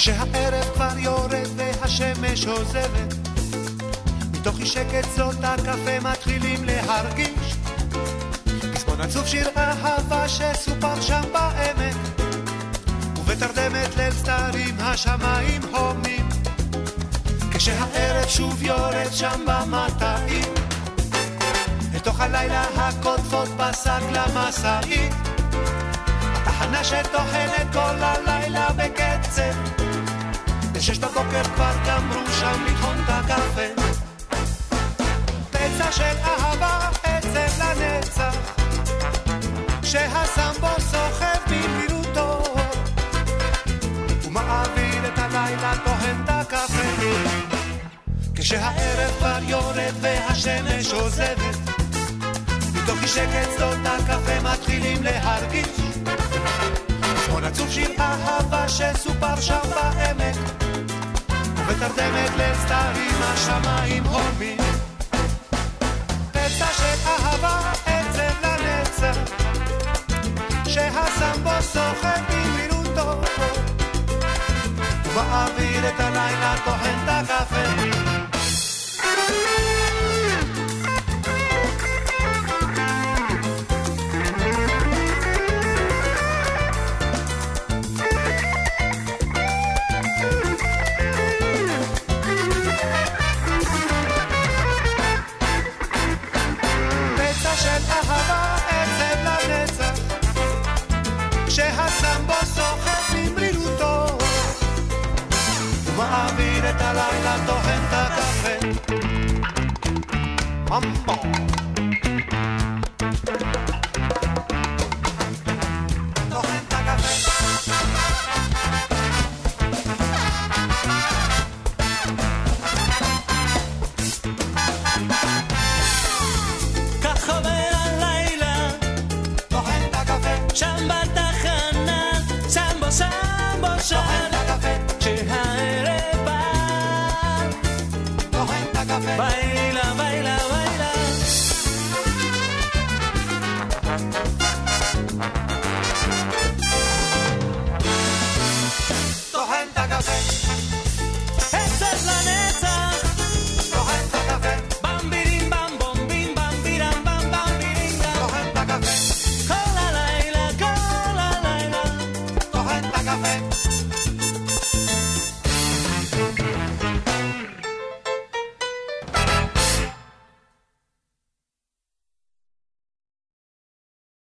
כשהערב כבר יורד והשמש עוזבת, מתוך אי שקט זאת הקפה מתחילים להרגיש. פזמון עצוב שיר אהבה שסופר שם בעמק, ובתרדמת ליל סתרים השמיים הומים. כשהערב שוב יורד שם במטעים, לתוך הלילה הקוטפות בשק למשאית. התחנה שטוחנת כל הלילה בקצב, בשש בבוקר כבר גמרו שם לטחון את הקפה. פצע של אהבה אצל לנצח, שהסמבו סוחב במהירותו, ומעביר את הלילה טוחן את הקפה. כשהערב כבר יורד והשמש עוזבת, מתוך אי שקט שדות הקפה מתחילים להרגיש. שמאל עצוב שיר אהבה שסופר שם ובתרדמת ליל סתרים השמיים הומים. פצע של אהבה אצל לנצח, שהסמבו סוחב במהירותו, ומעביר את הלילה טוחן הלילה טוחן את הקפה. ממבו Bye.